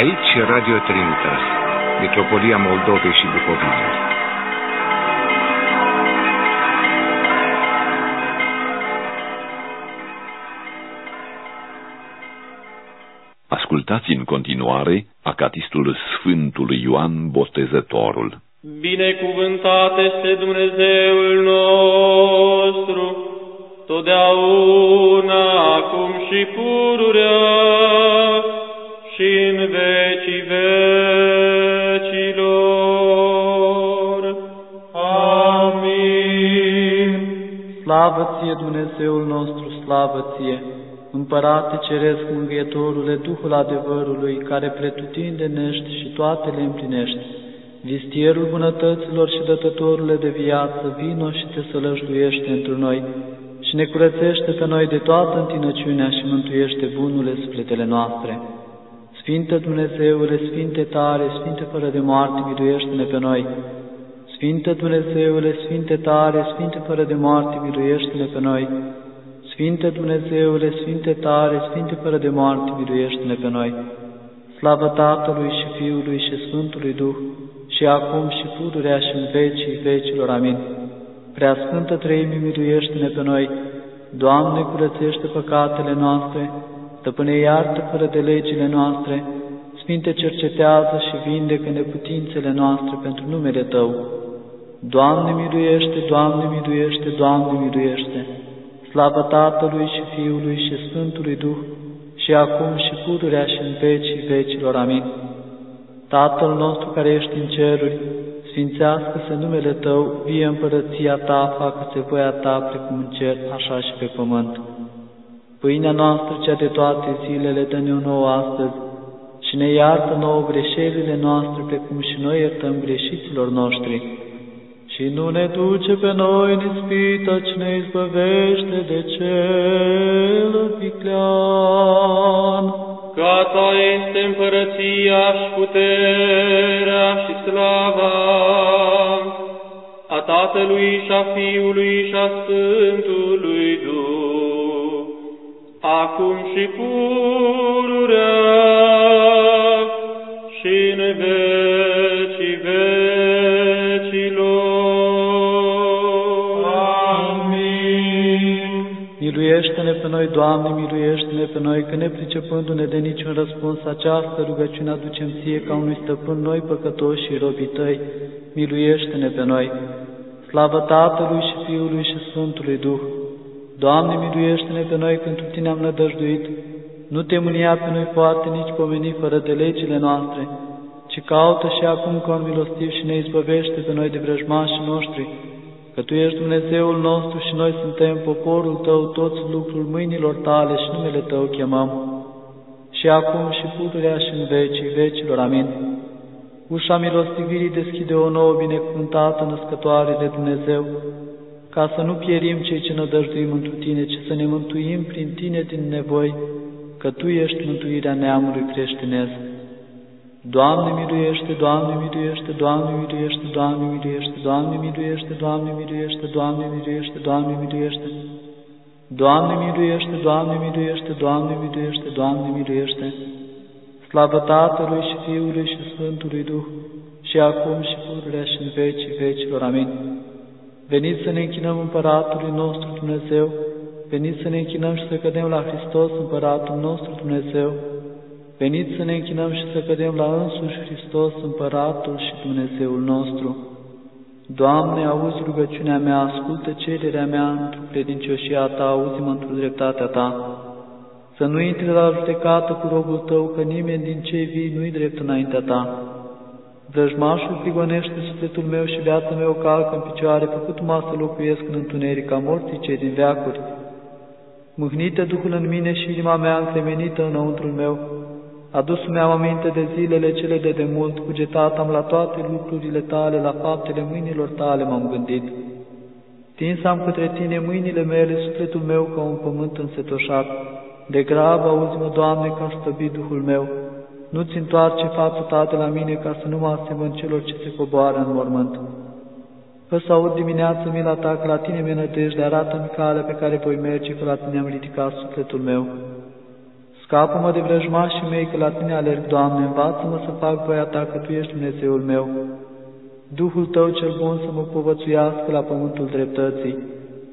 Aici Radio Trinitas, Metropolia Moldovei și Bucovinei. Ascultați în continuare acatistul Sfântului Ioan Botezătorul. Binecuvântat este Dumnezeul nostru, totdeauna, acum și pururea și în vecii vecilor. Amin. Slavă ție, Dumnezeul nostru, slavă ție! Împărate Ceresc, Mângâietorule, Duhul adevărului, care pretutindenești și toate le împlinești, vistierul bunătăților și dătătorule de viață, vino și te sălășluiește într noi și ne curățește pe noi de toată întinăciunea și mântuiește bunurile sufletele noastre. Sfinte Dumnezeule, Sfinte tare, Sfinte fără de moarte, miluiește-ne pe noi. Sfinte Dumnezeule, Sfinte tare, Sfinte fără de moarte, miluiește-ne pe noi. Sfinte Dumnezeule, Sfinte tare, Sfinte fără de moarte, miluiește-ne pe noi. Slavă Tatălui și Fiului și Sfântului Duh, și acum și pururea și în vecii vecilor. Amin. Prea Sfântă Treimii, miluiește-ne pe noi. Doamne, curățește păcatele noastre, stăpâne iartă fără de legile noastre, Sfinte cercetează și vindecă neputințele noastre pentru numele Tău. Doamne miluiește, Doamne miluiește, Doamne miluiește! Slavă Tatălui și Fiului și Sfântului Duh, și acum și pururea și în vecii vecilor. Amin. Tatăl nostru care ești în ceruri, sfințească-se numele Tău, vie împărăția Ta, facă-se voia Ta, precum în cer, așa și pe pământ. Pâinea noastră, cea de toate zilele, dă-ne nouă astăzi și ne iartă nouă greșelile noastre, precum și noi iertăm greșiților noștri. Și nu ne duce pe noi în ispită, ci ne izbăvește de cel viclean. Ca ta este împărăția și puterea și slava a Tatălui și a Fiului și a Sfântului Duh, acum și pururea și în vecii vecilor. Amin. Miluiește-ne pe noi, Doamne, miluiește-ne pe noi, că nepricepându-ne de niciun răspuns această rugăciune aducem ție ca unui stăpân noi păcătoși și robii tăi, miluiește-ne pe noi. Slavă Tatălui și Fiului și Sfântului Duh! Doamne, miluiește-ne pe noi pentru Tine am nădăjduit, nu te mânia pe noi poate nici pomeni fără de legile noastre, ci caută și acum ca un milostiv și ne izbăvește pe noi de vrăjmașii noștri, că Tu ești Dumnezeul nostru și noi suntem poporul Tău, toți lucrul mâinilor Tale și numele Tău chemăm. Și acum și pururea și în vecii vecilor. Amin. Ușa milostivirii deschide o nouă binecuvântată născătoare de Dumnezeu, ca să nu pierim cei ce nădăjduim întru Tine, ci să ne mântuim prin Tine din nevoi, că Tu ești mântuirea neamului creștinesc. Doamne miluiește, Doamne miluiește, Doamne miluiește, Doamne miluiește, Doamne miluiește, Doamne miluiește, Doamne miluiește, Doamne miluiește. Doamne miluiește, Doamne miluiește, Doamne miluiește, Doamne miluiește. Slavă Tatălui și Fiului și Sfântului Duh, și acum și pururea și în vecii vecilor. Amin. Veniți să ne închinăm Împăratului nostru Dumnezeu, veniți să ne închinăm și să cădem la Hristos, Împăratul nostru Dumnezeu, veniți să ne închinăm și să cădem la însuși Hristos, Împăratul și Dumnezeul nostru. Doamne, auzi rugăciunea mea, ascultă cererea mea într-o credincioșia Ta, auzi-mă într-o dreptatea Ta. Să nu intri la judecată cu robul Tău, că nimeni din cei vii nu-i drept înaintea Ta. Vrăjmașul prigonește sufletul meu și viața mea o calcă în picioare, făcut-mă să locuiesc în întuneric ca morții cei din veacuri. Mâhnită Duhul în mine și inima mea încremenită înăuntrul meu, adus-mi am aminte de zilele cele de demult, cugetat am la toate lucrurile tale, la faptele mâinilor tale m-am gândit. Tins am către tine mâinile mele, sufletul meu ca un pământ însetoșat. De grab auzi-mă, Doamne, ca stăbi Duhul meu. Nu-ți întoarce fața ta de la mine ca să nu mă asemăn celor ce se coboară în mormânt. Fă să aud dimineața mila ta, că la tine mi nădejde, arată-mi calea pe care voi merge, că la tine am ridicat sufletul meu. Scapă-mă de vrăjmașii mei, că la Tine alerg, Doamne, învață-mă să fac voia Ta, că Tu ești Dumnezeul meu. Duhul Tău cel bun să mă povățuiască la pământul dreptății.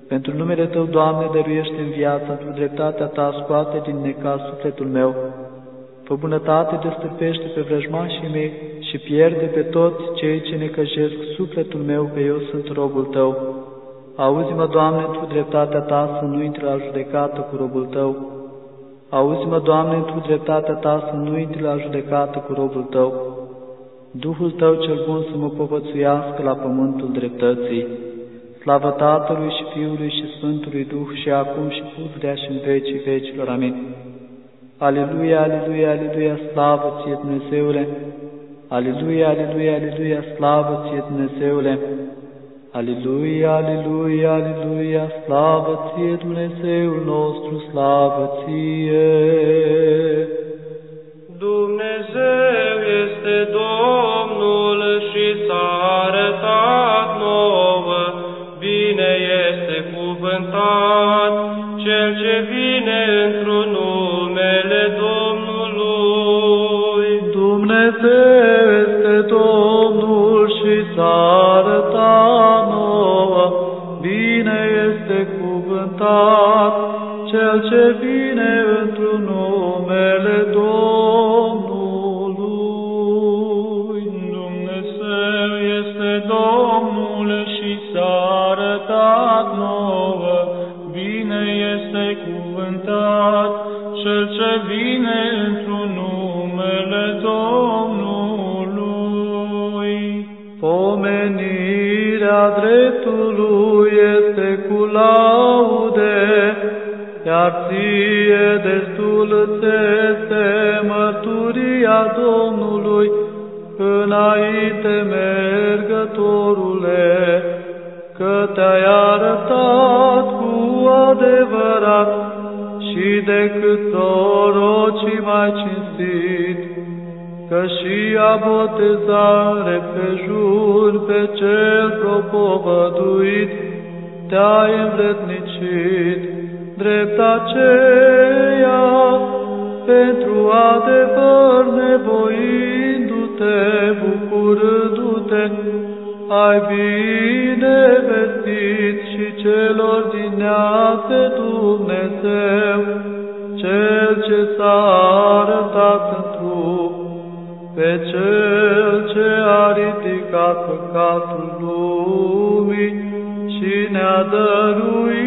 Pentru numele Tău, Doamne, dăruiește în viața Tu dreptatea Ta, scoate din necaz sufletul meu. Fă bunătate, destăpește pe vrăjmașii mei și pierde pe toți cei ce necăjesc sufletul meu, că eu sunt robul Tău. Auzi-mă, Doamne, Tu dreptatea Ta să nu intri la judecată cu robul Tău. Auzi-mă, Doamne, Tu dreptatea Ta să nu intri la judecată cu robul Tău. Duhul Tău cel bun să mă povățuiască la pământul dreptății. Slavă Tatălui și Fiului și Sfântului Duh și acum și puterea și în vecii vecilor. Amin. Aleluia, aleluia, aleluia, slavă ție Dumnezeule! Aleluia, aleluia, aleluia, slavă ție Dumnezeule! Aleluia, aleluia, aleluia, slavă ție Dumnezeul nostru, slavă ție! Dumnezeu este Domnul și s-a arătat nouă, bine este cuvântat cel ce vine într-un vine într-un numele Domnului. Dumnezeu este Domnul și s-a arătat destul ți este mărturia Domnului, înainte mergătorule, că te-ai arătat cu adevărat și decât prorocii mai cinstit, că și a botezare pe jur pe cel propovăduit, te-ai învrednicit, drept aceea, pentru adevăr nevoindu-te, bucurându-te, ai bine vestit și celor din neam pe Dumnezeu, Cel ce s-a arătat în trup, pe Cel ce a ridicat păcatul lumii și ne-a dăruit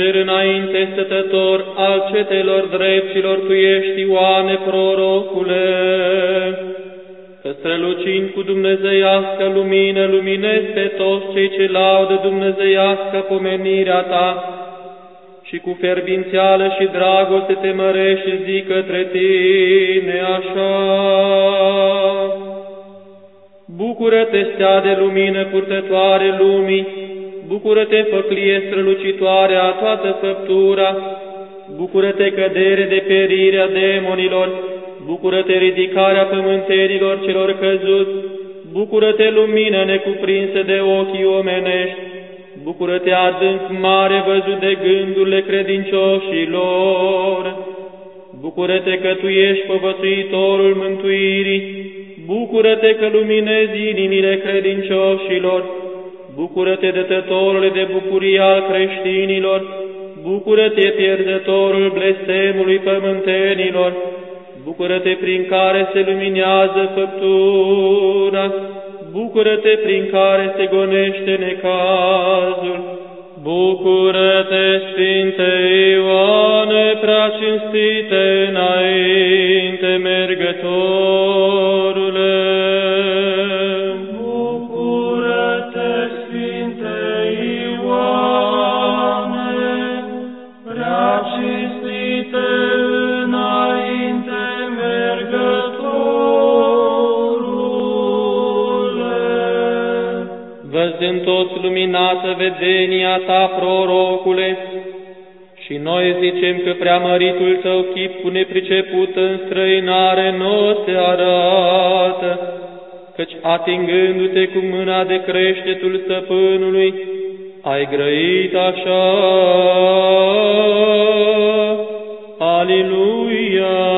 Înger înainte stătător al cetelor dreptilor tu ești, Ioane, prorocule, că strălucind cu dumnezeiască lumină, luminezi pe toți cei ce laudă dumnezeiască pomenirea ta și cu ferbințială și dragoste te mărești și zic către tine așa. Bucură-te, stea de lumină purtătoare lumii, bucură-te, făclie strălucitoare a toată făptura, bucură-te, cădere de perire a demonilor, bucură-te, ridicarea pământenilor celor căzuți, bucură-te, lumină necuprinsă de ochii omenești, bucură-te, adânc mare văzut de gândurile credincioșilor, bucură-te că tu ești povățuitorul mântuirii, bucură-te că luminezi inimile credincioșilor, bucură-te, dătătorule de bucurie al creștinilor, bucură-te, pierzătorul blestemului pământenilor, bucură-te prin care se luminează făptura, bucură-te prin care se gonește necazul, Bucură-te, Sfinte Ioane, prea cinstite înainte mergătorule. Văzând toți luminată vedenia ta, prorocule, și noi zicem că preamăritul tău chip cu nepriceput în străinare nu se arată, căci atingându-te cu mâna de creștetul stăpânului, ai grăit așa. Aliluia!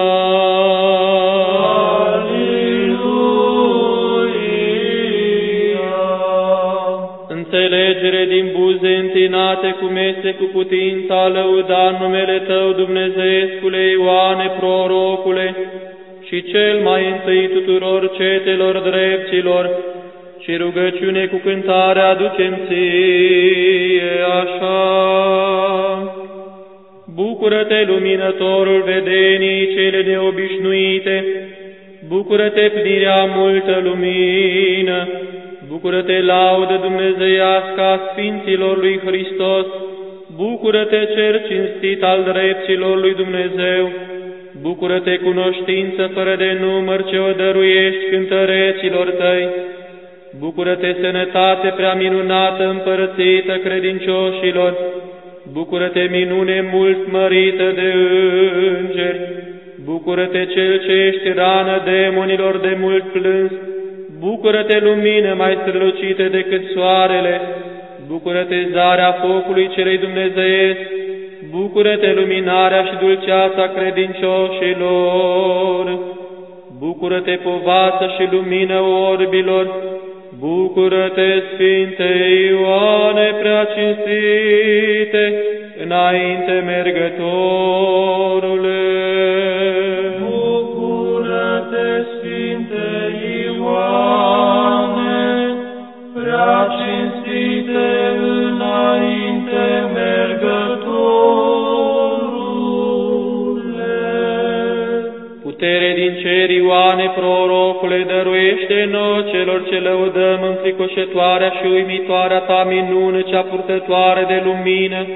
Înțelegere din buze întinate cu mese cu putința lăuda în numele Tău, Dumnezeescule Ioane, prorocule, și cel mai întâi tuturor cetelor dreptilor, și rugăciune cu cântare aducem ție așa. Bucură-te, luminătorul vedenii cele neobișnuite, bucură-te, plirea multă lumină, bucură-te, laudă dumnezeiască a Sfinților lui Hristos, bucură-te, cer cinstit al dreptilor lui Dumnezeu, bucură-te, cunoștință fără de număr ce o dăruiești cântăreților tăi, bucură-te, sănătate prea minunată împărățită credincioșilor, Bucură-te, minune mult mărită de îngeri, bucură-te cel ce ești rană demonilor de mult plâns, bucură-te lumină mai strălucită decât soarele, bucură-te zarea focului celei dumnezeiesc, bucură-te luminarea și dulceața credincioșilor, bucură-te povață și lumină orbilor, Bucură-te, Sfinte Ioane, prea cinstite, înainte mergătorule. Ioane, prorocule, dăruiește nouă celor ce lăudăm înfricoșătoarea și uimitoarea ta minună, cea purtătoare de lumină,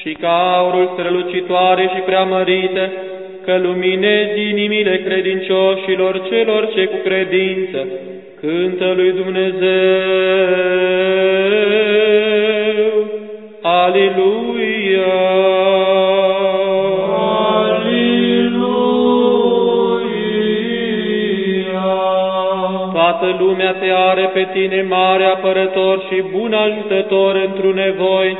și ca aurul strălucitoare și preamărită, că luminezi inimile credincioșilor celor ce cu credință cântă lui Dumnezeu. Aliluia! Lumea te are pe tine mare apărător și bun ajutător într-un nevoi,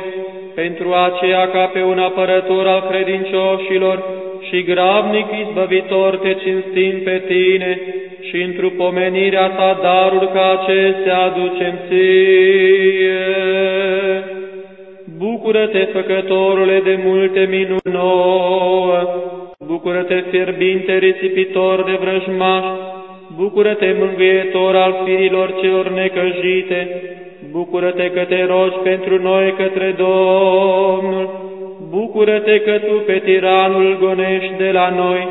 pentru aceea ca pe un apărător al credincioșilor și gravnic izbăvitor te cinstim pe tine și într-o pomenirea ta darul ca acestea aducem ție. Bucură-te, făcătorule de multe minuni nouă, bucură-te, fierbinte risipitor de vrăjmași, Bucură-te, mângâietor al firilor celor necăjite, bucură-te că te rogi pentru noi către Domnul, Bucură-te că tu pe tiranul gonești de la noi,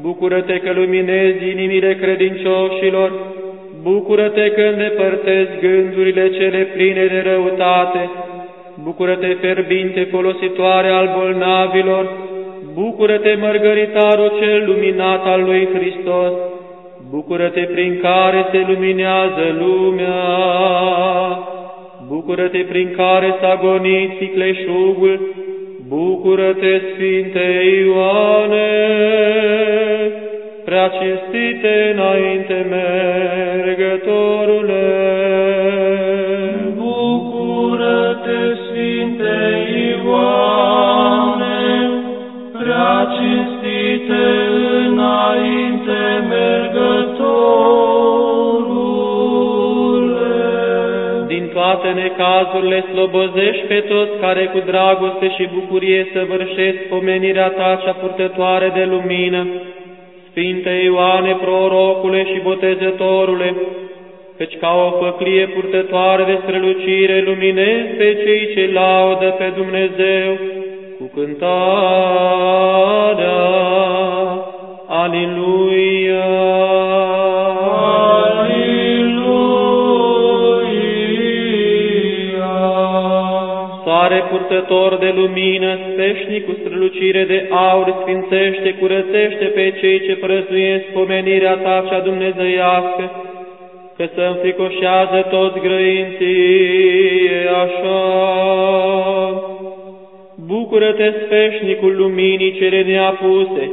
bucură-te că luminezi inimile credincioșilor, bucură-te că îndepărtezi gândurile cele pline de răutate, bucură-te ferbinte folositoare al bolnavilor, bucură-te mărgăritarul cel luminat al lui Hristos, bucură-te prin care se luminează lumea, bucură-te prin care s-a gonit sicleșugul, bucură-te, Sfinte Ioane, prea cinstite înainte mergătorule. Necazurile slobozești pe toți care cu dragoste și bucurie săvârșesc pomenirea ta cea purtătoare de lumină, Sfinte Ioane, prorocule și botezătorule, căci ca o făclie purtătoare de strălucire luminezi pe cei ce laudă pe Dumnezeu cu cântarea Aliluia. Aliluia. Purtător de lumină, speșnic cu strălucire de aur, sfințește, curățește pe cei ce prăzuiesc pomenirea ta cea dumnezeiască, că să înfricoșează toți grăinții așa. Bucură-te, speșnicul luminii cele neapuse,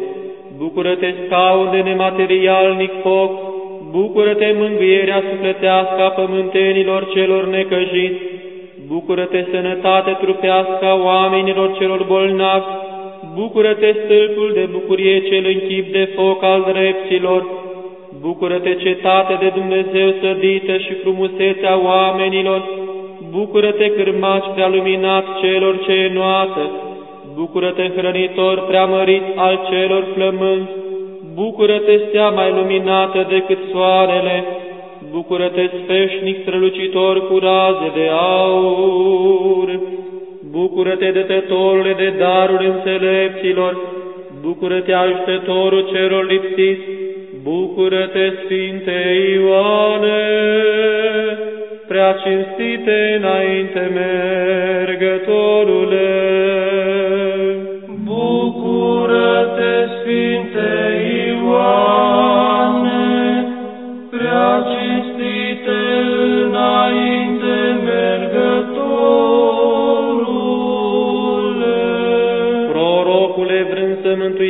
bucură-te, scaun de nematerialnic foc, bucură-te, mângâierea sufletească a pământenilor celor necăjiți, bucură-te, sănătate trupească a oamenilor celor bolnavi, bucură-te, stâlpul de bucurie cel închip de foc al dreptilor, bucură-te, cetate de Dumnezeu sădită și frumusețea oamenilor, bucură-te, cârmaci prea luminat celor ce e noată, bucură-te, hrănitor preamărit al celor flămânți, bucură-te, stea mai luminată decât soarele, bucură-te, sfeșnic strălucitor cu raze de aur, bucură-te, dătătorule de daruri înțelepților, bucură-te, ajutătorul celor lipsiți, bucură-te, Sfinte Ioane, prea cinstite înainte mergătorule.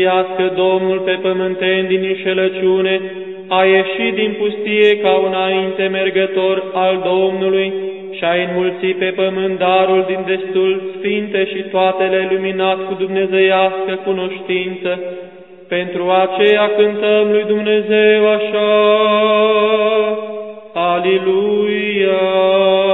Mântuiască Domnul pe pământeni din înșelăciune, a ieșit din pustie ca un înainte mergător al Domnului și a înmulțit pe pământ darul din destul sfinte și toate le luminat cu dumnezeiască cunoștință. Pentru aceea cântăm lui Dumnezeu așa, Aliluia! Aliluia.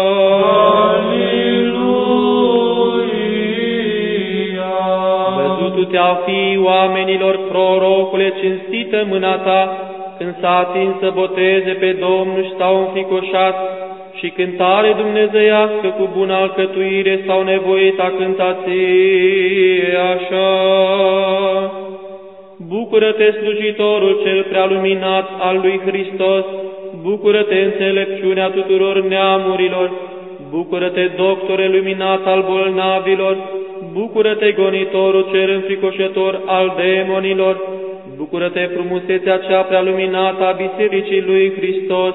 Oamenilor, prorocule, cinstită mâna ta, când s-a atins să boteze pe Domnul și s-au înficoșat, și cântare dumnezeiască cu bună alcătuire s-au nevoit a cânta ție așa. Bucură-te, slujitorul cel prea luminat al lui Hristos, bucură-te, înțelepciunea tuturor neamurilor, bucură-te, doctore luminat al bolnavilor, bucură-te, gonitorul cel înfricoșător al demonilor, bucură-te, frumusețea cea prea luminată a Bisericii lui Hristos,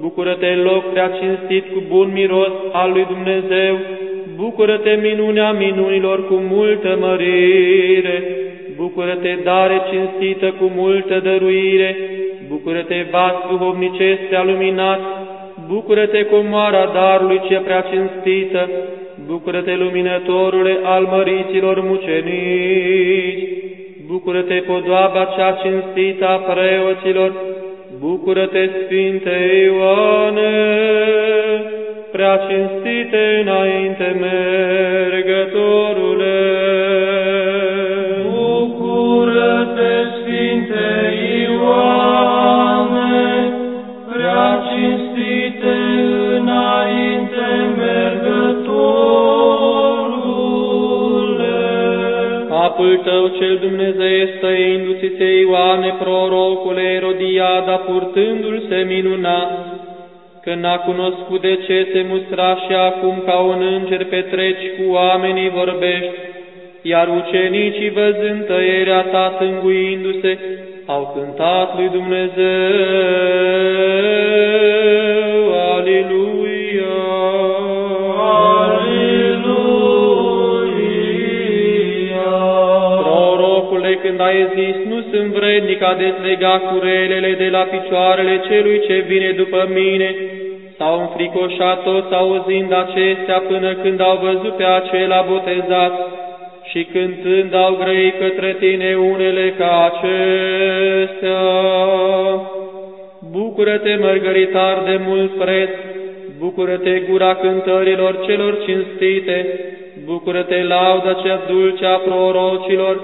bucură-te, loc prea cinstit cu bun miros al lui Dumnezeu, bucură-te, minunea minunilor cu multă mărire, bucură-te, dare cinstită cu multă dăruire, bucură-te, vas duhovnicesc prea luminat, bucură-te, comoara darului ce prea cinstită, bucură-te, luminătorule al măriților mucenici, bucură-te, podoaba cea cinstită a preoților, bucură-te, Sfinte Ioane, prea cinstite înainte mergătorule. Capul tău cel Dumnezeu stăindu-ți-te Ioane, prorocule Erodiada, purtându-l se minunat, că n-a cunoscut de ce se mustra și acum ca un înger petreci cu oamenii vorbești, iar ucenicii văzând tăierea ta tânguindu-se, au cântat lui Dumnezeu, când ai zis, nu sunt vrednic a dezlega curelele de la picioarele celui ce vine după mine, s-au înfricoșat toți auzind acestea până când au văzut pe acela botezat și cântând au grăit către tine unele ca acestea. Bucură-te, mărgăritar de mult preț, bucură-te gura cântărilor celor cinstite, bucură-te lauda cea dulce a prorocilor,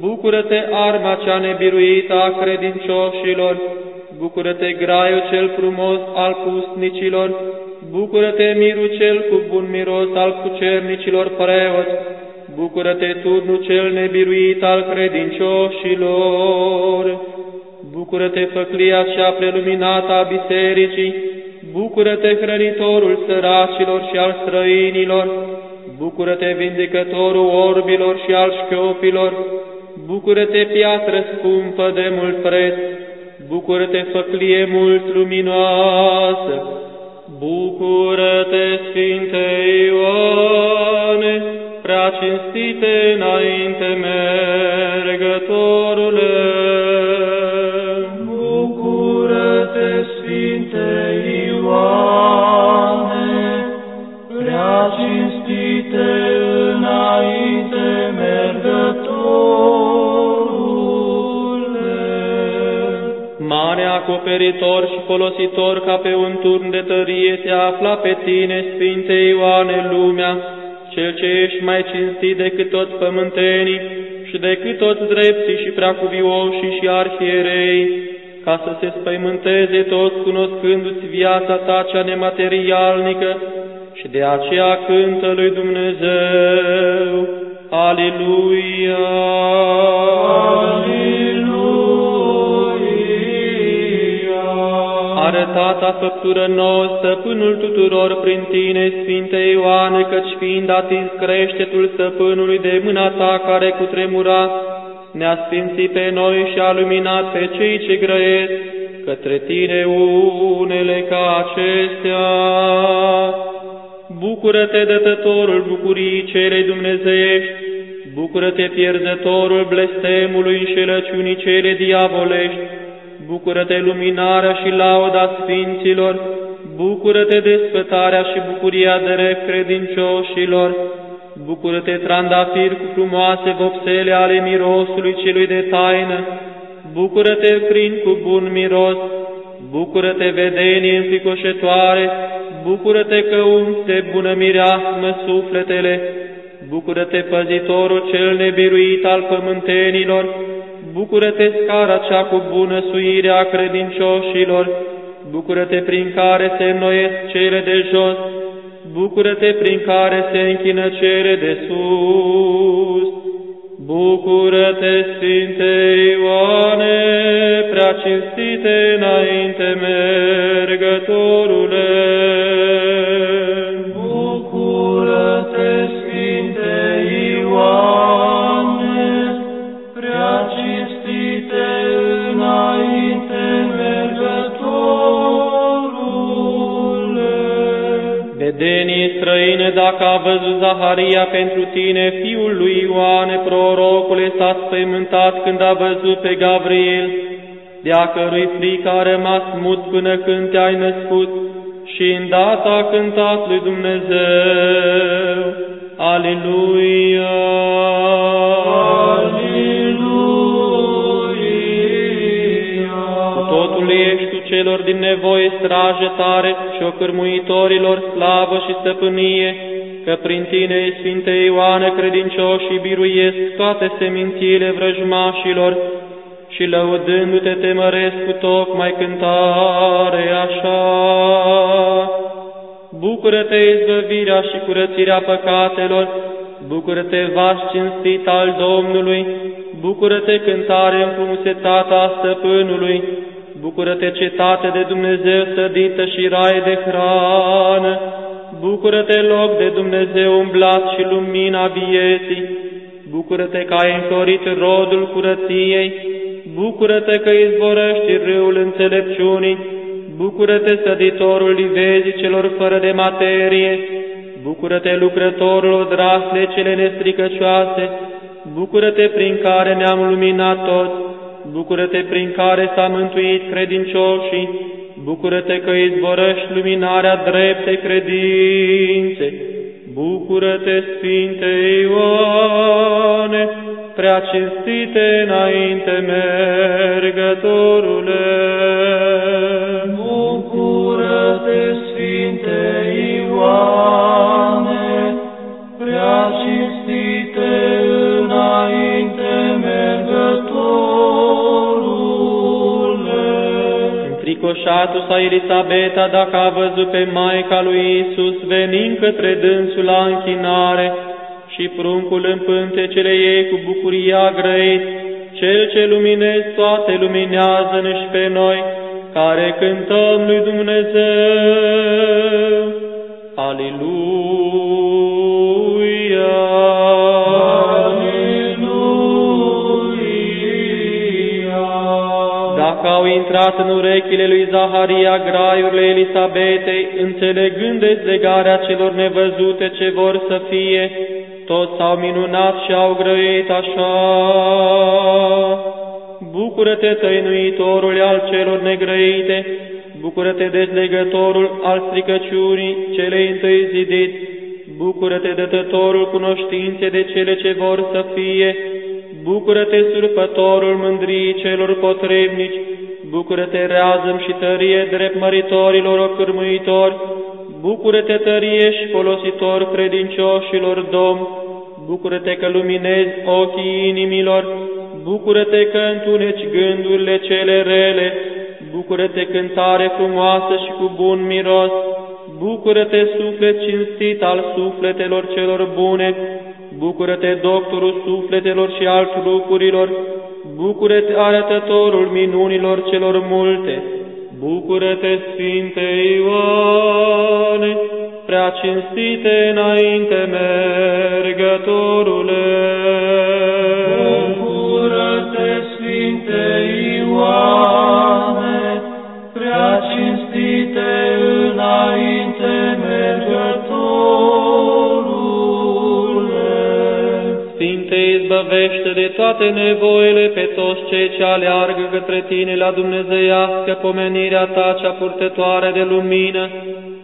bucură-te arma cea nebiruită a credincioșilor, bucură-te graiul cel frumos al pusnicilor, bucură-te mirul cel cu bun miros al cucernicilor preoți, bucură-te turnul cel nebiruit al credincioșilor, bucură-te făclia cea preluminată a bisericii, bucură-te hrănitorul săracilor și al străinilor, bucură-te vindecătorul orbilor și al șchiopilor, bucură-te piatră scumpă de mult preț, bucură-te făclie mult luminoasă, bucură-te, Sfinte Ioane, prea cinstite înainte mergătorule. Acoperitor și folositor ca pe un turn de tărie se afla pe tine, Sfinte Ioane, lumea, cel ce ești mai cinstit decât toți pământenii și decât toți drepții și preacuvioșii și arhierei, ca să se spăimânteze toți cunoscându-ți viața ta cea nematerialnică și de aceea cântă lui Dumnezeu. Aliluia! Arătata făptură nouă, stăpânul tuturor prin tine, Sfinte Ioane, căci fiind atins creștetul stăpânului de mâna ta care cu tremura, ne-a sfințit pe noi și a luminat pe cei ce grăiesc către tine unele ca acestea. Bucură-te, dătătorul bucurii cele dumnezeiești, bucură-te, pierzătorul blestemului înșelăciunii cele diavolești, bucură-te, luminarea și lauda sfinților, bucură-te, desfătarea și bucuria de credincioșilor, bucură-te, trandafir cu frumoase vopsele ale mirosului celui de taină, bucură-te, prin cu bun miros, bucură-te, vedenie înfricoșătoare, bucură-te că umte bună mireasmă sufletele, bucură-te, păzitorul cel nebiruit al pământenilor, bucură-te, scara cea cu bună suire a credincioșilor, bucură-te prin care se înnoiesc cele de jos, bucură-te prin care se închină cele de sus. Bucură-te, Sfinte Ioane, prea cinstite înainte mergătorule. Vedenii străine, dacă a văzut Zaharia pentru tine, fiul lui Ioane, prorocule, s-a spăimântat când a văzut pe Gabriel, de a cărui frică a rămas mut până când te-ai născut și îndată a cântat lui Dumnezeu. Aleluia! Cu celor din nevoie strajă tare și ocârmuitorilor slavă și stăpânie, că prin tine, Sfinte Ioane, credincioșii biruiesc toate semințiile vrăjmașilor și lăudându-te te măresc cu tocmai cântare așa. Bucură-te izbăvirea și curățirea păcatelor, Bucură-te, vaș cinstit al Domnului, bucură-te, cântare înfrumusețată stăpânului, bucură-te, cetate de Dumnezeu sădită și rai de hrană, bucură-te, loc de Dumnezeu umblat și lumina vieții, bucură-te că ai înflorit rodul curăției, bucură-te că izvorăști râul înțelepciunii, bucură-te, săditorul livezii celor fără de materie, bucură-te, lucrătorul odrasle cele nestricăcioase, bucură-te prin care ne-am luminat toți, bucură-te prin care s-a mântuit credincioșii, bucură-te că izvorăști luminarea dreptei credințe, bucură-te, Sfinte Ioane, prea cinstite înainte mergătorule. Bucură-te, Sfinte Ioane, Înfricoșatul sa Elisabeta, dacă a văzut pe Maica lui Isus venind către dânsul la închinare, și pruncul în pântecele ei cu bucuria grăit, cel ce luminez toate luminează-ne și pe noi, care cântăm lui Dumnezeu. Aleluia! Intrat în urechile lui Zaharia graiurile Elisabetei, înțelegând dezlegarea celor nevăzute ce vor să fie, toți s-au minunat și au grăit așa. Bucură-te, tăinuitorul al celor negrăite, bucură-te, dezlegătorul al stricăciunii celei întâi zidit, bucură-te, dătătorul cunoștințe de cele ce vor să fie, bucură-te, surpătorul mândrii celor potrebnici, bucură-te, reazăm și tărie drept măritorilor ocârmuitori, Bucură-te, tărie și folositor credincioșilor Domn, bucură-te că luminezi ochii inimilor, bucură-te că întuneci gândurile cele rele, bucură-te cântare frumoasă și cu bun miros, bucură-te suflet cinstit al sufletelor celor bune, bucură-te doctorul sufletelor și al trupurilor, bucură-te arătătorul minunilor celor multe, Bucură-te, Sfinte Ioane, prea cinstite înainte mergătorule. Bucură-te, Sfinte Ioane, izbăvește de toate nevoile pe toți cei ce aleargă către Tine la dumnezeiască pomenirea Ta cea purtătoare de lumină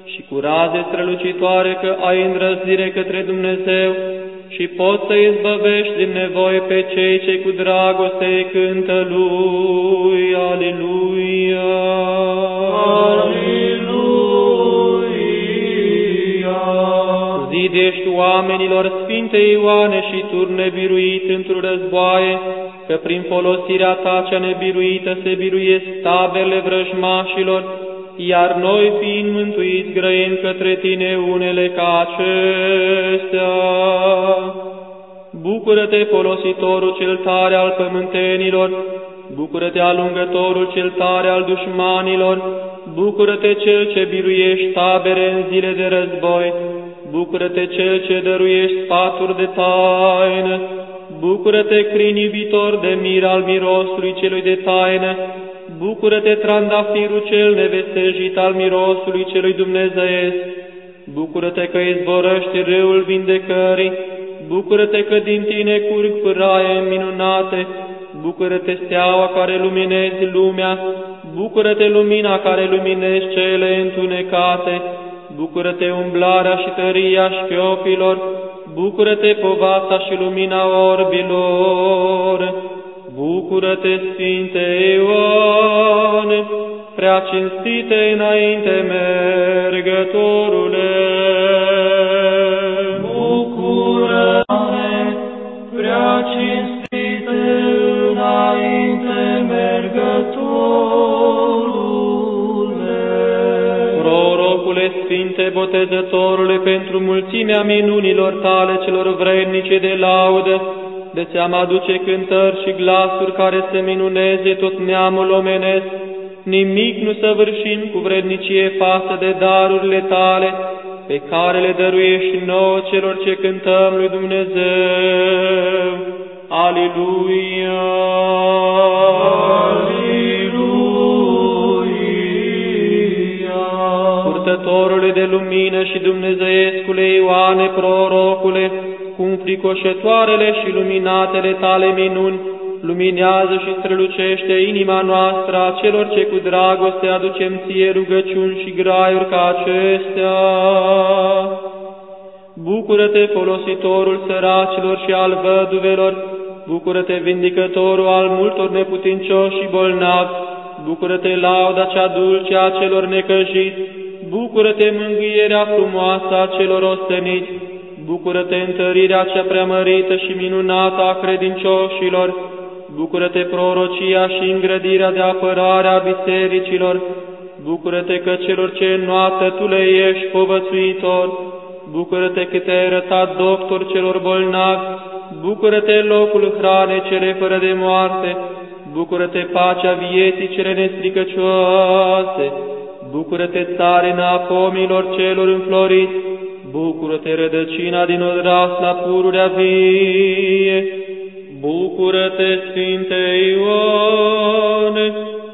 și cu raze strălucitoare că ai îndrăznire către Dumnezeu și poți să izbăvești din nevoi pe cei ce cu dragoste îi cântă Lui. Aleluia! Aleluia! Oamenilor Sfinte Ioane și tu nebiruit într-o războaie, că prin folosirea ta cea nebiruită se biruiesc tabele vrăjmașilor, iar noi fiind mântuiți grăim către tine unele ca acestea. Bucură-te, folositorul cel tare al pământenilor, bucură-te, alungătorul cel tare al dușmanilor, bucură-te, cel ce biruiești tabere în zile de război, bucură-te, cel ce dăruiești sfaturi de taină, bucură-te, crin iubitor de mir al mirosului celui de taină, bucură-te, trandafirul cel nevestejit al mirosului celui dumnezeiesc, bucură-te că izvorăști râul vindecării, bucură-te că din tine curg pâraie minunate, bucură-te steaua care luminezi lumea, bucură-te lumina care luminezi cele întunecate, bucură-te umblarea și tăria șchiopilor, bucură-te povața și lumina orbilor, bucură-te, Sfinte Ioane, prea cinstite înainte mergătorule. Sfinte Botezătorule, pentru mulțimea mulțimea minunilor tale celor vrednice de laudă, de ți-am aduce cântări și glasuri care să minuneze tot neamul omenesc, nimic nu săvârșim cu vrednicie față de darurile tale, pe care le dăruiești nouă celor ce cântăm lui Dumnezeu. Aleluia! Purtătorule de lumină și Dumnezeiescule Ioane, prorocule, cum fricoșătoarele și luminatele tale minuni, luminează și strălucește inima noastră a celor ce cu dragoste aducem ție rugăciuni și graiuri ca acestea. Bucură-te, folositorul săracilor și al văduvelor, bucură-te, vindicătorul al multor neputincioși și bolnavi, bucură-te, lauda cea dulce a celor necăjiți, bucură-te, mângâierea frumoasă a celor osteniți, bucură-te, întărirea cea preamărită și minunată a credincioșilor, bucură-te, prorocia și îngrădirea de apărare a bisericilor, bucură-te că celor ce noată tu le ești povățuitor, bucură-te că te-ai arătat doctor celor bolnavi, bucură-te locul hrane cele fără de moarte, bucură-te pacea vieții cele nestricăcioase, bucură-te țarina pomilor celor înfloriți, bucură-te rădăcina din odrasla pururea vie, bucură-te, Sfinte Ioane,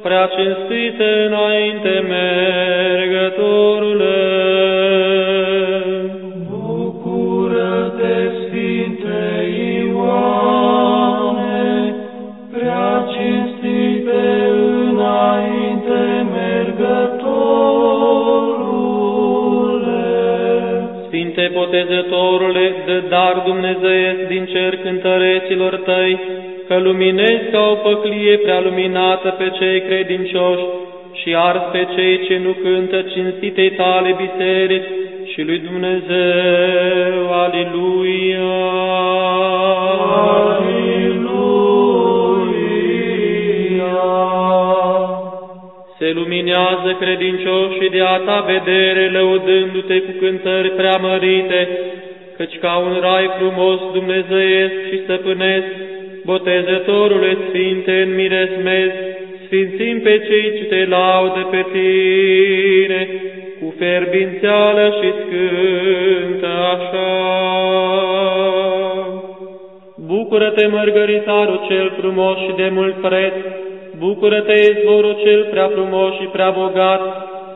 prea cinstite înainte mergătorule. Sfinte Botezătorule, de dar Dumnezeiesc din cer cântăreților tăi, că luminezi ca o păclie prea luminată pe cei credincioși și ars pe cei ce nu cântă cinstitei tale biserici și lui Dumnezeu. Aliluia! Se luminează credincioșii de a ta vedere, lăudându-te cu cântări preamărite, căci ca un rai frumos dumnezeiesc și stăpânesc, botezătorule Sfinte în miresmez, sfințim pe cei ce te laudă pe tine, cu ferbințeală și scântă așa. Bucură-te, mărgăritarul cel frumos și de mult preț, bucură-te, izvorul cel prea frumos și prea bogat,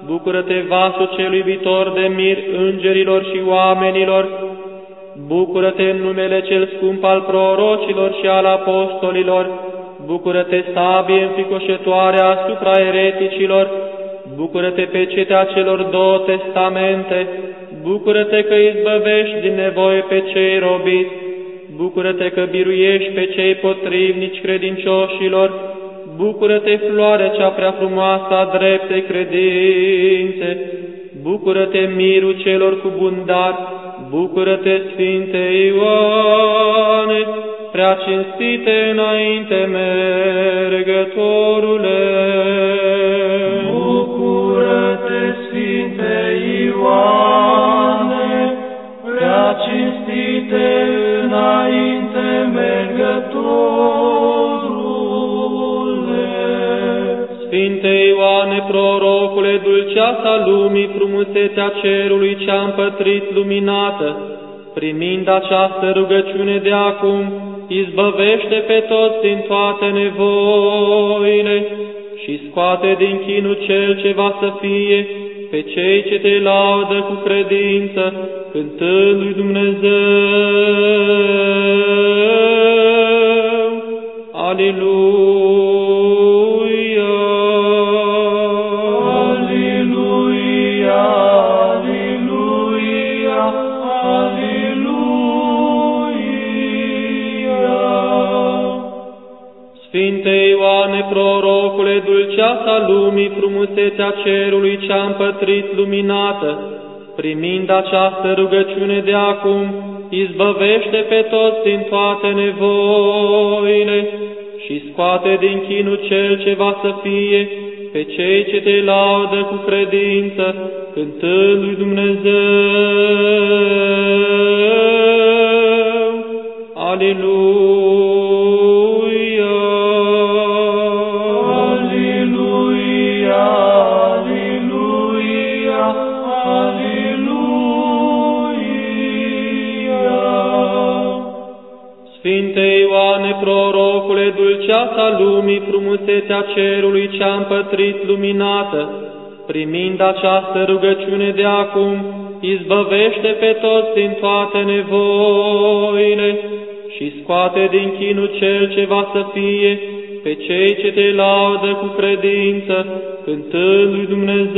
bucură-te, vasul cel iubitor de mir îngerilor și oamenilor, bucură-te în numele cel scump al prorocilor și al apostolilor, bucură-te, sabie înfricoșătoare asupra ereticilor, bucură-te pe cetea celor două testamente, bucură-te că izbăvești din nevoie pe cei robiți, bucură-te că biruiești pe cei potrivnici credincioșilor, bucură-te floarea cea prea frumoasă a dreptei credințe, bucură-te mirul celor cu bundar, bucură-te Sfinte Ioane, prea cinstite înainte mergătorule. Bucură-te, Sfinte Ioane, prea cinstite înainte mergătorule. Sfinte Ioane, prorocule, dulceața lumii, frumusețea cerului cea împătrit luminată, primind această rugăciune de acum, izbăvește pe toți din toate nevoile și scoate din chinul cel ce va să fie pe cei ce te laudă cu credință, cântând lui Dumnezeu. Aleluia! Ioane, prorocule, dulceața lumii, frumusețea cerului cea împătrit luminată, primind această rugăciune de acum, izbăvește pe toți din toate nevoile și scoate din chinul cel ce va să fie pe cei ce te laudă cu credință, cântând lui Dumnezeu. Aleluia! Dulceața lumii, frumusețea cerului cea împătrit luminată, primind această rugăciune de acum, izbăvește pe toți din toate nevoile și scoate din chinul cel ce va să fie pe cei ce te laudă cu credință, cântând lui Dumnezeu.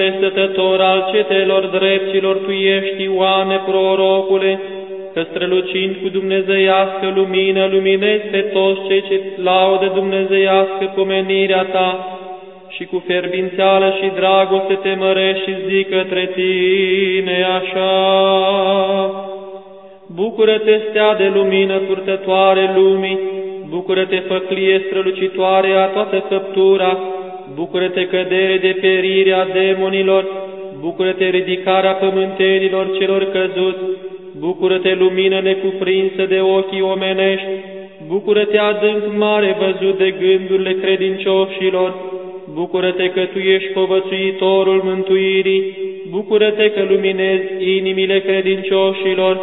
Înainte, stătător al cetelor dreptilor, tu ești, Ioane, prorocule, că strălucind cu dumnezeiască lumină, luminezi pe toți cei ce laudă dumnezeiască pomenirea ta și cu ferbințeală și dragoste te mărești și zic către tine așa. Bucură-te, stea de lumină purtătoare lumii, bucură-te, făclie strălucitoare a toată făptura, bucură-te, cădere de perire a demonilor, bucură-te, ridicarea pământenilor celor căzuți, bucură-te, lumină necuprinsă de ochii omenești, bucură-te, adânc mare văzut de gândurile credincioșilor, bucură-te că tu ești povățuitorul mântuirii, bucură-te că luminezi inimile credincioșilor,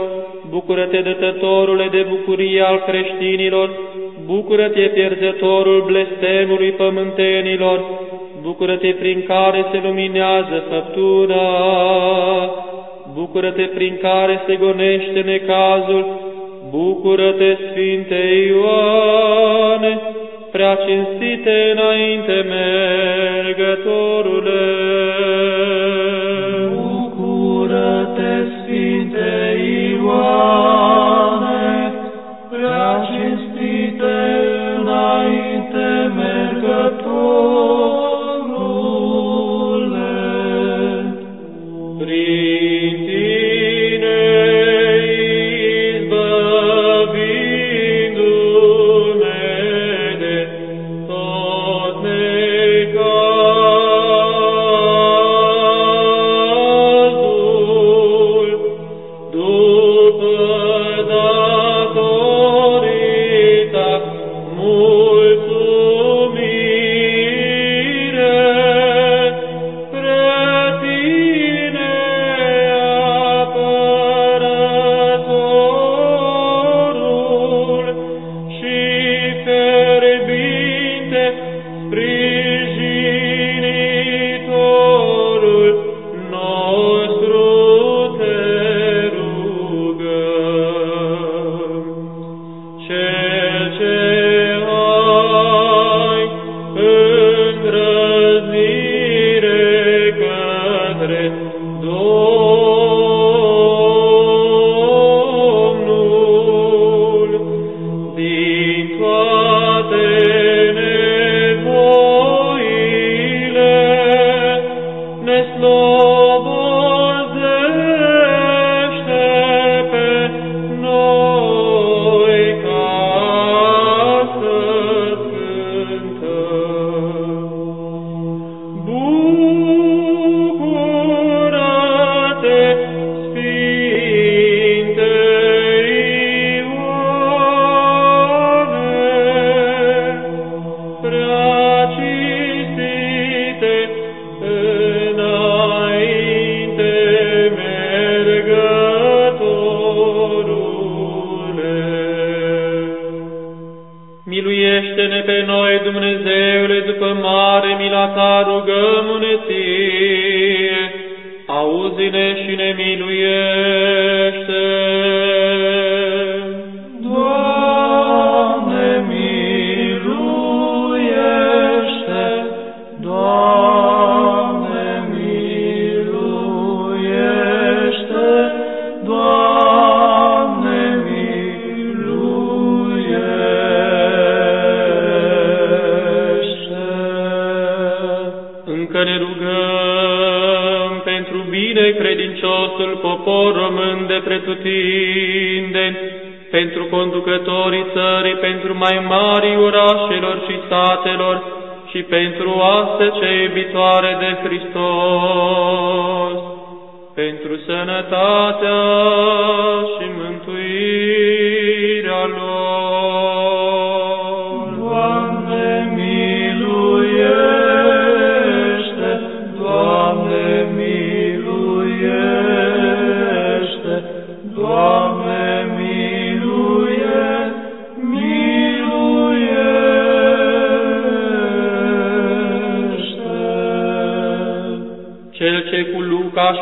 bucură-te dătătorule de bucurie al creștinilor, bucură-te pierzătorul blestemului pământenilor, bucură-te prin care se luminează făptura, bucură-te prin care se gonește necazul, bucură-te, Sfinte Ioane, prea cinstite înainte mergătorule. Bucură-te, Sfinte Ioane, încă ne rugăm pentru bine credinciosul popor român de pretutindeni, pentru conducătorii țării, pentru mai mari orașelor și statelor și pentru astea ce iubitoare de Hristos, pentru sănătatea și mântuirea.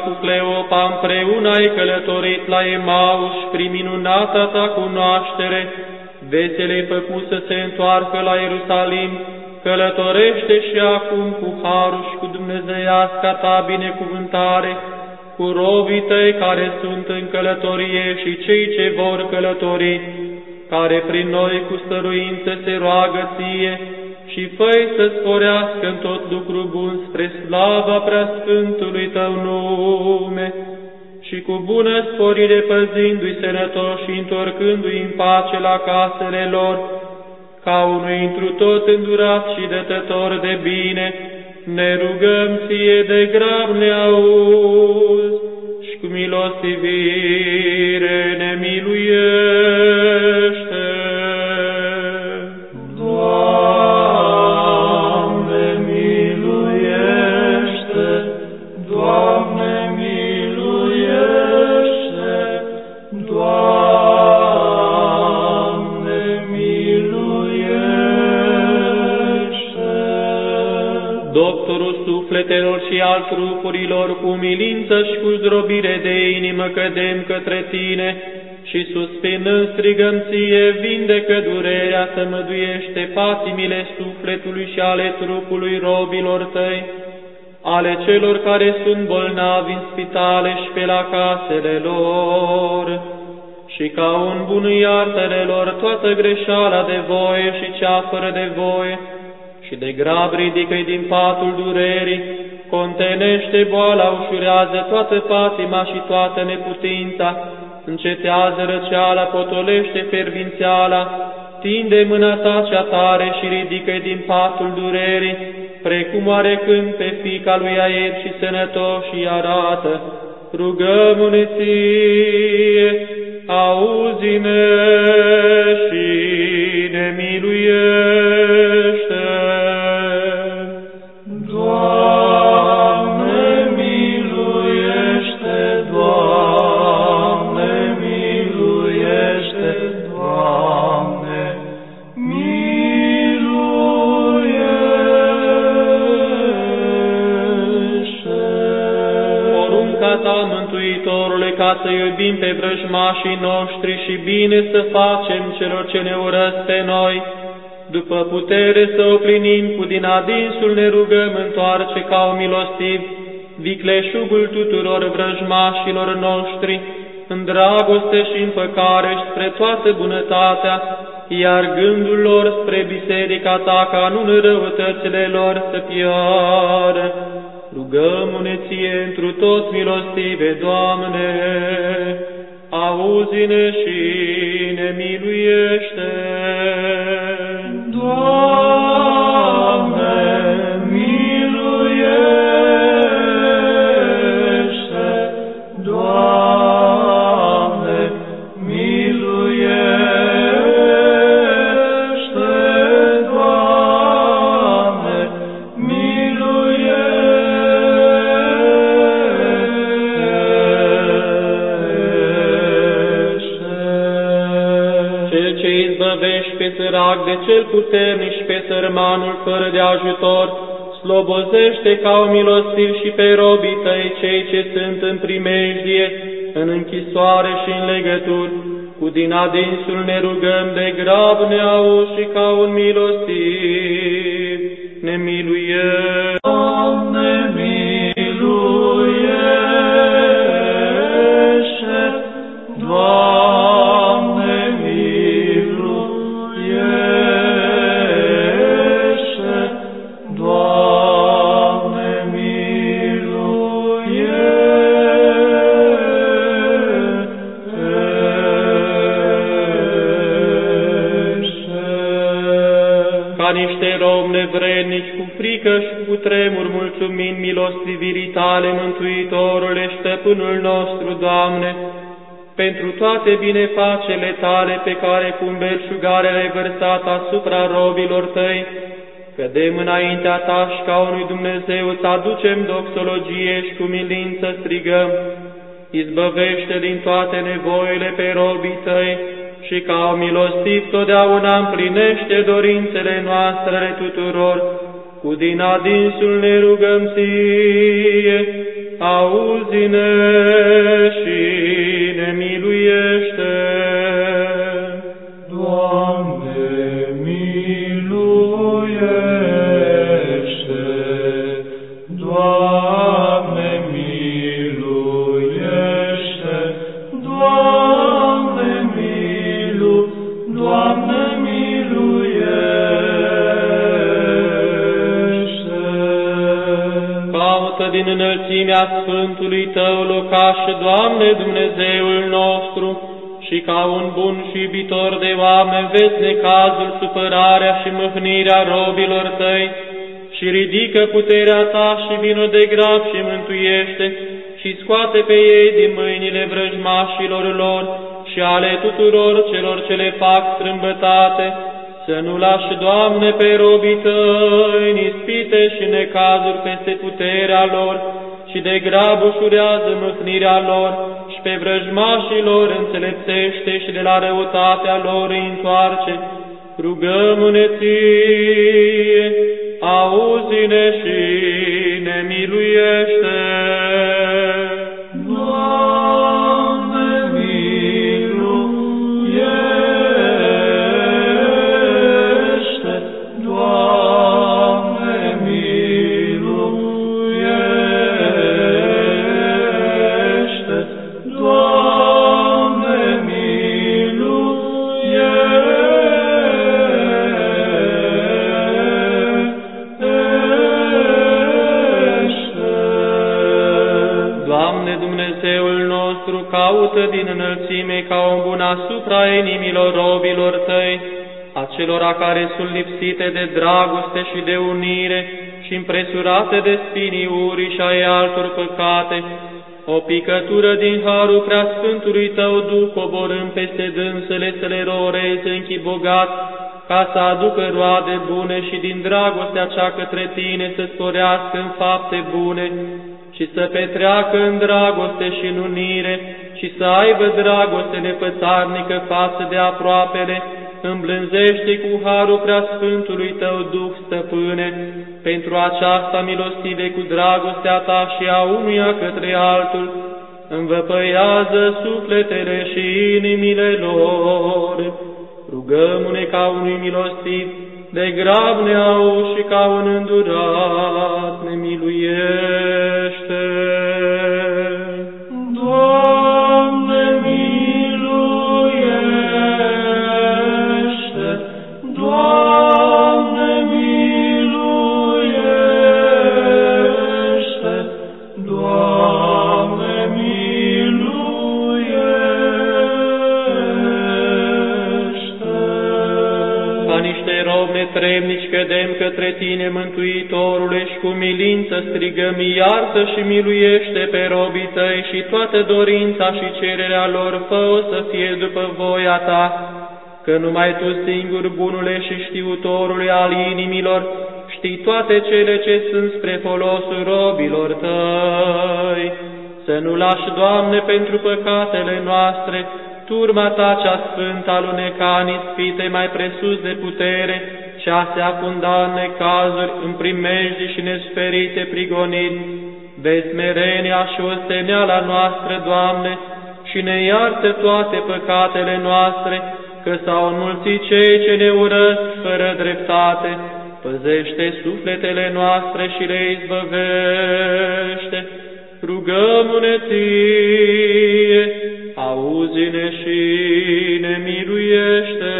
Cu Cleopa împreună ai călătorit la Emaus prin minunata ta cunoaștere, veselei făcut să se întoarcă la Ierusalim, călătorește și acum cu harul și cu dumnezeiasca ta binecuvântare, cu robii tăi care sunt în călătorie și cei ce vor călători, care prin noi cu stăruință se roagă ție, și făi să sporească în tot lucru bun spre slava preasfântului tău nume, și cu bună sporire păzindu-i sănătoși și întorcându-i în pace la casele lor, ca unui intru tot îndurat și dătător de bine, ne rugăm ție de grab ne auzi și cu milostivire ne miluiește. Trupurilor, cu milință și cu zdrobire de inimă cădem către tine și suspinând strigăm ție, vindecă durerea, să măduiește patimile sufletului și ale trupului robilor tăi, ale celor care sunt bolnavi în spitale și pe la casele lor, și ca un bun iartele lor toată greșeala de voie și cea fără de voie, și de grab ridică din patul durerii, contenește boala, ușurează toată patima și toată neputința, încetează răceala, potolește fervințeala, tinde mâna ta cea tare și ridică din patul durerii, precum are când pe fica lui Aed și sănătos și arată, rugăm-ne ție, auzi-ne și ne miluiește. Mântuitorule, ca să iubim pe vrăjmașii noștri și bine să facem celor ce ne urăsc pe noi, după putere să o plinim cu din adinsul ne rugăm întoarce ca un milostiv, vicleșugul tuturor vrăjmașilor noștri, în dragoste și în păcare și spre toată bunătatea, iar gândul lor spre biserica ta ca nu în răutățile lor să piară. Rugăm-ne ție întru tot milostive, Doamne, auzi-ne și ne miluiește. Sărac de cel puternic și pe sărmanul fără de ajutor, slobozește ca un milostiv și pe robii tăi cei ce sunt în primejdie, în închisoare și în legături, cu din adinsul ne rugăm de grab ne auzi și ca un milostiv ne miluiește. Doamne, miluiește! Frică și cu tremur mulțumind milostivirii tale, Mântuitorule, stăpânul nostru, Doamne, pentru toate binefacele tale pe care cu belșugare le-ai vărsat asupra robilor tăi, cădem înaintea ta și ca unui Dumnezeu să aducem doxologie și cu milință strigăm, izbăvește din toate nevoile pe robii tăi și ca o milostiv totdeauna împlinește dorințele noastre tuturor, cu din adinsul ne rugăm ție, auzi-ne și înălțimea Sfântului Tău locaș, Doamne Dumnezeul nostru, și ca un bun și iubitor de oameni vezi necazul, supărarea și mâhnirea robilor Tăi, și ridică puterea Ta și vină de grab și mântuiește, și scoate pe ei din mâinile vrăjmașilor lor și ale tuturor celor ce le fac strâmbătate, să nu lași, Doamne, pe robii Tăi în ispite și necazuri peste puterea lor, și de grab ușurează mâhnirea lor, și pe vrăjmașii lor înțelepțește și de la răutatea lor îi întoarce. Rugăm-ne ție, auzi-ne și ne miluiește. Caută din înălțime ca un bun asupra inimilor robilor Tăi, acelora care sunt lipsite de dragoste și de unire și împresurate de spiniuri și ai altor păcate, o picătură din harul preasfântului Tău Duh coborâm peste dânsele să le roreze în chip bogat, ca să aducă roade bune și din dragostea cea către Tine să sporească în fapte bune și să petreacă în dragoste și în unire și să aibă dragoste nepățarnică față de aproapele, îmblânzește cu harul preasfântului Tău Duh, Stăpâne, pentru aceasta milostive cu dragostea Ta și a unuia către altul, învăpăiază sufletele și inimile lor. Rugăm-ne ca unui milostiv, de grab ne auzi și ca un îndurat ne miluiește. Către Tine, Mântuitorule, și cu milință strigăm, iartă și miluiește pe robii Tăi și toată dorința și cererea lor, fă să fie după voia Ta, că numai Tu singur, bunule și știutorule al inimilor, știi toate cele ce sunt spre folosul robilor Tăi. Să nu lași, Doamne, pentru păcatele noastre, turma Ta cea sfântă aluneca în ispite mai presus de putere și a se afunda în necazuri, în primejdii și nesferite prigoniri. Vezi merenia și osteneala noastră, Doamne, și ne iartă toate păcatele noastre, că s-au înmulțit cei ce ne urăsc fără dreptate. Păzește sufletele noastre și le izbăvește. Rugăm-ne ție, auzi-ne și ne miluiește.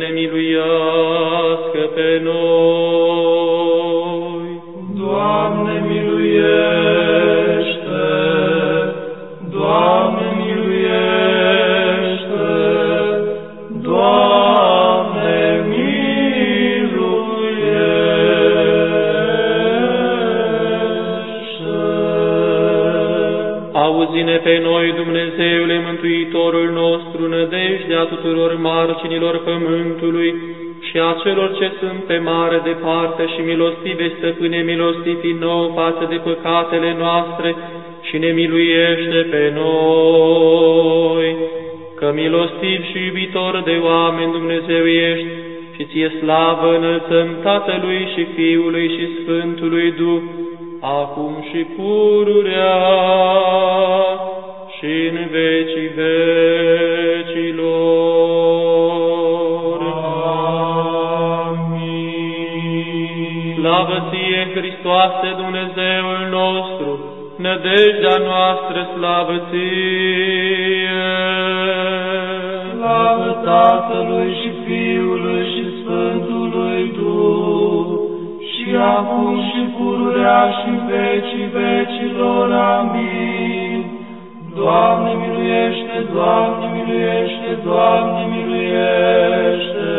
Și sunt pe mare departe și milostive stăpâne milostivi nou față de păcatele noastre și ne miluiește pe noi. Că milostiv și iubitor de oameni Dumnezeu ești și ție slavă înălțăm Tatălui și Fiului și Sfântului Duh, acum și pururea nădejdea noastră, slavă ție! Slavă Tatălui și Fiului și Sfântului Duh, și acum și pururea și în vecii vecilor. Amin. Doamne miluiește, Doamne miluiește, Doamne miluiește.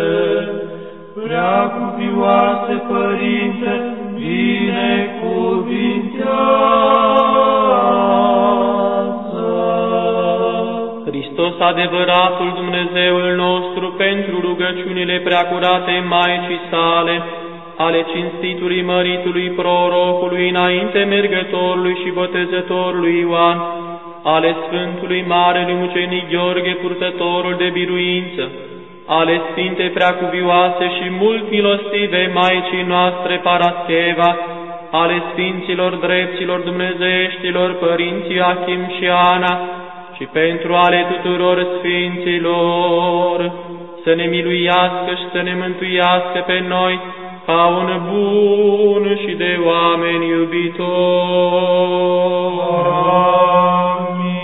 Prea cuvioase Părinte, binecuvintează. Adevăratul Dumnezeul nostru, pentru rugăciunile preacurate Maicii sale, ale cinstitului măritului prorocului înainte mergătorului și botezătorului Ioan, ale Sfântului Marelui Mucenic Gheorghe, purtătorul de biruință, ale Sfinte Preacuvioase și mult milostive Maicii noastre Parascheva, ale Sfinților Dreptilor Dumnezeieștilor Părinții Achim și Ana, și pentru ale tuturor Sfinților, să ne miluiască și să ne mântuiască pe noi, ca un bun și de oameni iubitor. Amin.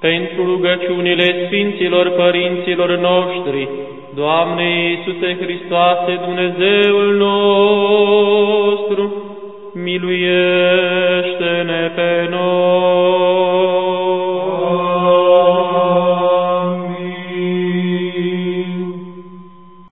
pentru rugăciunile Sfinților Părinților noștri, Doamne Iisuse Hristoase, Dumnezeul nostru, miluiește-ne pe noi.